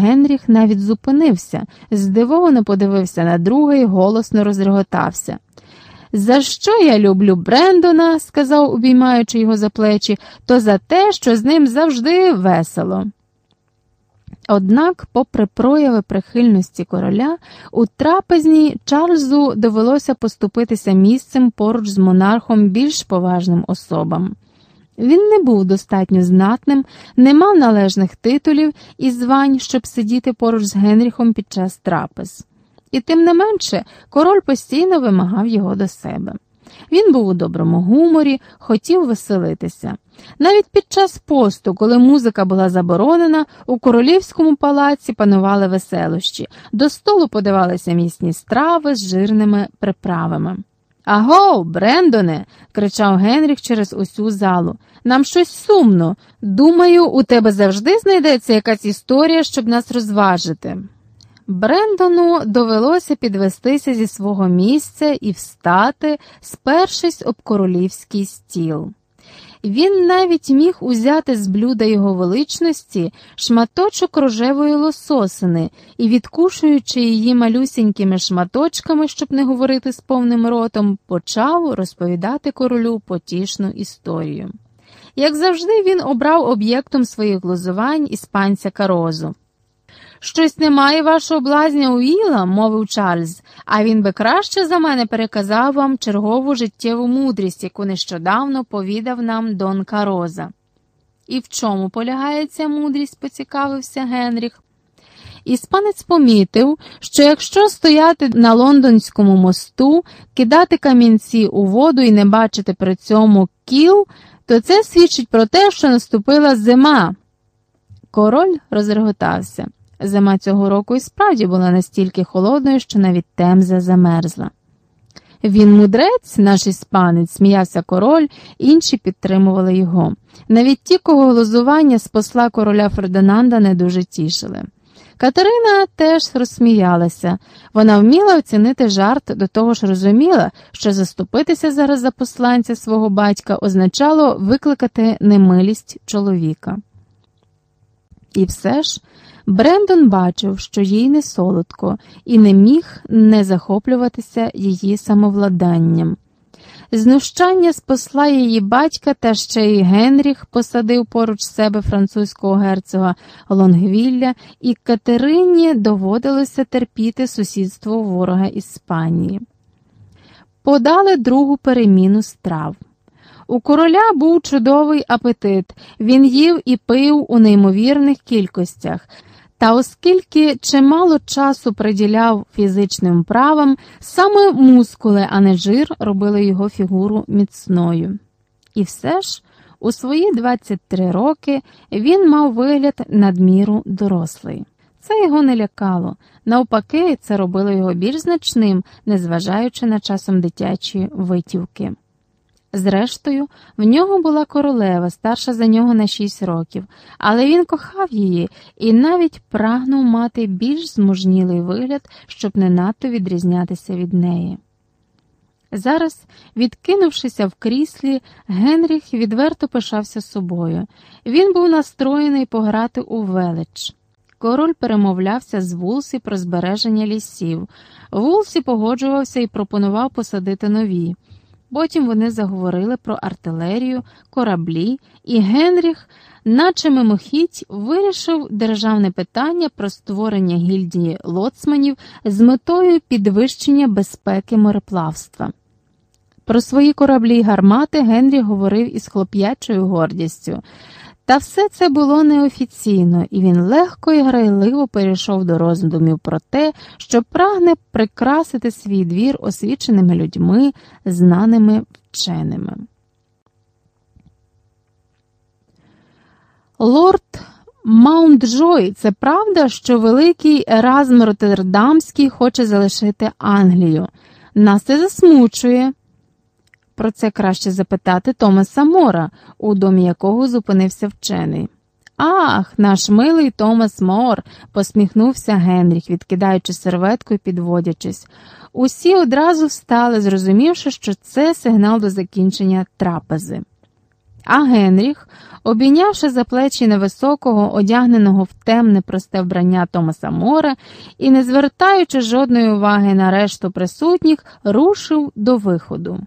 Генріх навіть зупинився, здивовано подивився на друга і голосно розреготався. За що я люблю Брендона, сказав, обіймаючи його за плечі, то за те, що з ним завжди весело. Однак, попри прояви прихильності короля, у трапезній Чарльзу довелося поступитися місцем поруч з монархом більш поважним особам. Він не був достатньо знатним, не мав належних титулів і звань, щоб сидіти поруч з Генріхом під час трапез. І тим не менше, король постійно вимагав його до себе. Він був у доброму гуморі, хотів веселитися. Навіть під час посту, коли музика була заборонена, у королівському палаці панували веселощі, до столу подавалися місні страви з жирними приправами. Аго, Брендоне, кричав Генріх через усю залу. Нам щось сумно. Думаю, у тебе завжди знайдеться якась історія, щоб нас розважити. Брендону довелося підвестися зі свого місця і встати, спершись об королівський стіл. Він навіть міг узяти з блюда його величності шматочок рожевої лососини і, відкушуючи її малюсінькими шматочками, щоб не говорити з повним ротом, почав розповідати королю потішну історію. Як завжди, він обрав об'єктом своїх глузувань іспанця Карозу. Щось немає вашого блазня Уіла, мовив Чарльз, а він би краще за мене переказав вам чергову життєву мудрість, яку нещодавно повідав нам Дон Кароза. І в чому полягає ця мудрість? поцікавився Генріх. Іспанець помітив, що якщо стояти на лондонському мосту, кидати камінці у воду і не бачити при цьому кіл, то це свідчить про те, що наступила зима. Король розреготався. Зима цього року і справді була настільки холодною, що навіть темза замерзла. Він мудрець, наш іспанець, сміявся король, інші підтримували його. Навіть ті, кого глузування з посла короля Фердинанда не дуже тішили. Катерина теж розсміялася. Вона вміла оцінити жарт, до того ж розуміла, що заступитися зараз за посланця свого батька означало викликати немилість чоловіка. І все ж Брендон бачив, що їй не солодко, і не міг не захоплюватися її самовладанням. Знущання з її батька та ще й Генріх посадив поруч себе французького герцога Лонгвілля, і Катерині доводилося терпіти сусідство ворога Іспанії. Подали другу переміну страв. У короля був чудовий апетит, він їв і пив у неймовірних кількостях. Та оскільки чимало часу приділяв фізичним правам, саме мускули, а не жир робили його фігуру міцною. І все ж, у свої 23 роки він мав вигляд надміру дорослий. Це його не лякало, навпаки, це робило його більш значним, незважаючи на часом дитячі витівки. Зрештою, в нього була королева, старша за нього на шість років, але він кохав її і навіть прагнув мати більш змужнілий вигляд, щоб не надто відрізнятися від неї. Зараз, відкинувшися в кріслі, Генріх відверто пишався собою. Він був настроєний пограти у велич. Король перемовлявся з Вулсі про збереження лісів. Вулсі погоджувався і пропонував посадити нові. Потім вони заговорили про артилерію, кораблі, і Генріх, наче мимохідь, вирішив державне питання про створення гільдії лоцманів з метою підвищення безпеки мореплавства. Про свої кораблі й гармати Генрі говорив із хлоп'ячою гордістю. Та все це було неофіційно, і він легко і грайливо перейшов до роздумів про те, що прагне прикрасити свій двір освіченими людьми, знаними вченими. Лорд Маунтджой, це правда, що великий Еразм Роттердамський хоче залишити Англію. Нас це засмучує. Про це краще запитати Томаса Мора, у домі якого зупинився вчений. Ах, наш милий Томас Мор, посміхнувся Генріх, відкидаючи серветку і підводячись. Усі одразу встали, зрозумівши, що це сигнал до закінчення трапези. А Генріх, обійнявши за плечі невисокого, одягненого в темне просте вбрання Томаса Мора і, не звертаючи жодної уваги на решту присутніх, рушив до виходу.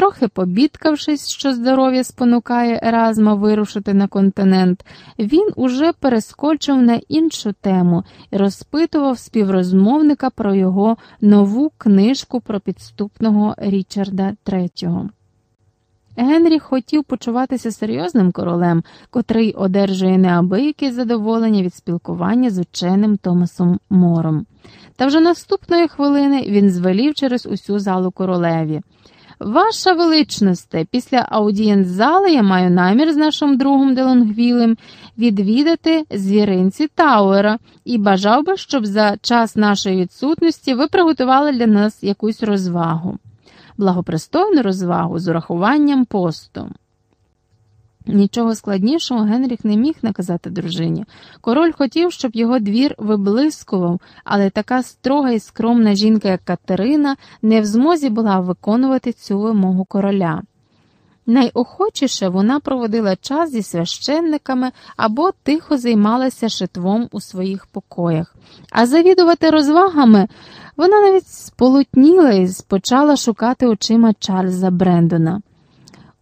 Трохи побідкавшись, що здоров'я спонукає Еразма вирушити на континент, він уже перескочив на іншу тему і розпитував співрозмовника про його нову книжку про підступного Річарда III. Генрі хотів почуватися серйозним королем, котрий одержує неабияке задоволення від спілкування з ученим Томасом Мором. Та вже наступної хвилини він звелів через усю залу королеві. Ваша величносте, після аудієнт-зали я маю намір з нашим другом Делонгвілем відвідати звіринці Тауера і бажав би, щоб за час нашої відсутності ви приготували для нас якусь розвагу, благопристойну розвагу з урахуванням посту. Нічого складнішого Генріх не міг наказати дружині. Король хотів, щоб його двір виблискував, але така строга і скромна жінка, як Катерина, не в змозі була виконувати цю вимогу короля. Найохочіше вона проводила час зі священниками або тихо займалася шитвом у своїх покоях, а завідувати розвагами вона навіть сполутніла і почала шукати очима Чарльза Брендона.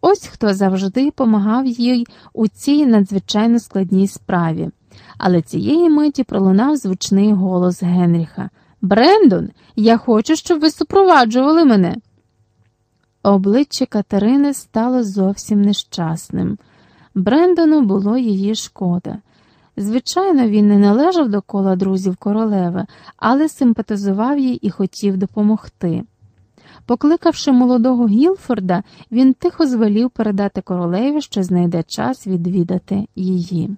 Ось хто завжди помагав їй у цій надзвичайно складній справі. Але цієї миті пролунав звучний голос Генріха Брендон, я хочу, щоб ви супроваджували мене. Обличчя Катерини стало зовсім нещасним. Брендону було її шкода. Звичайно, він не належав до кола друзів королеви, але симпатизував їй і хотів допомогти. Покликавши молодого Гілфорда, він тихо звелів передати королеві, що знайде час відвідати її.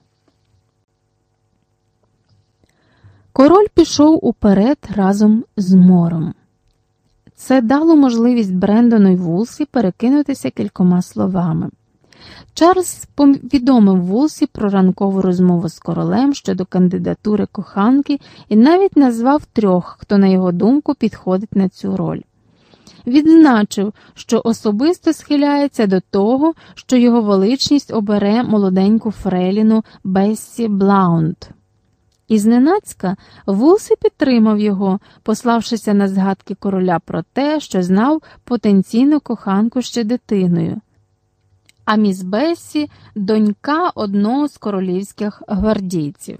Король пішов уперед разом з мором. Це дало можливість Брендону й Вулсі перекинутися кількома словами. Чарльз повідомив Вулсі про ранкову розмову з королем щодо кандидатури коханки і навіть назвав трьох, хто, на його думку, підходить на цю роль відзначив, що особисто схиляється до того, що його величність обере молоденьку Фреліну Бессі Блаунд. І зненацька Вулсі підтримав його, пославшися на згадки короля про те, що знав потенційну коханку ще дитиною. А міс Бессі донька одного з королівських гвардійців.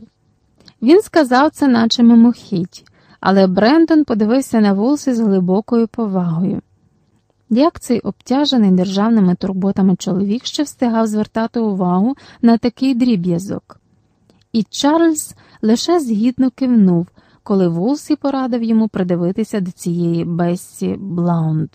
Він сказав це, наче мимохідь але Брендон подивився на Вулсі з глибокою повагою. Як цей обтяжений державними турботами чоловік ще встигав звертати увагу на такий дріб'язок? І Чарльз лише згідно кивнув, коли Вулсі порадив йому придивитися до цієї Бессі Блаунд.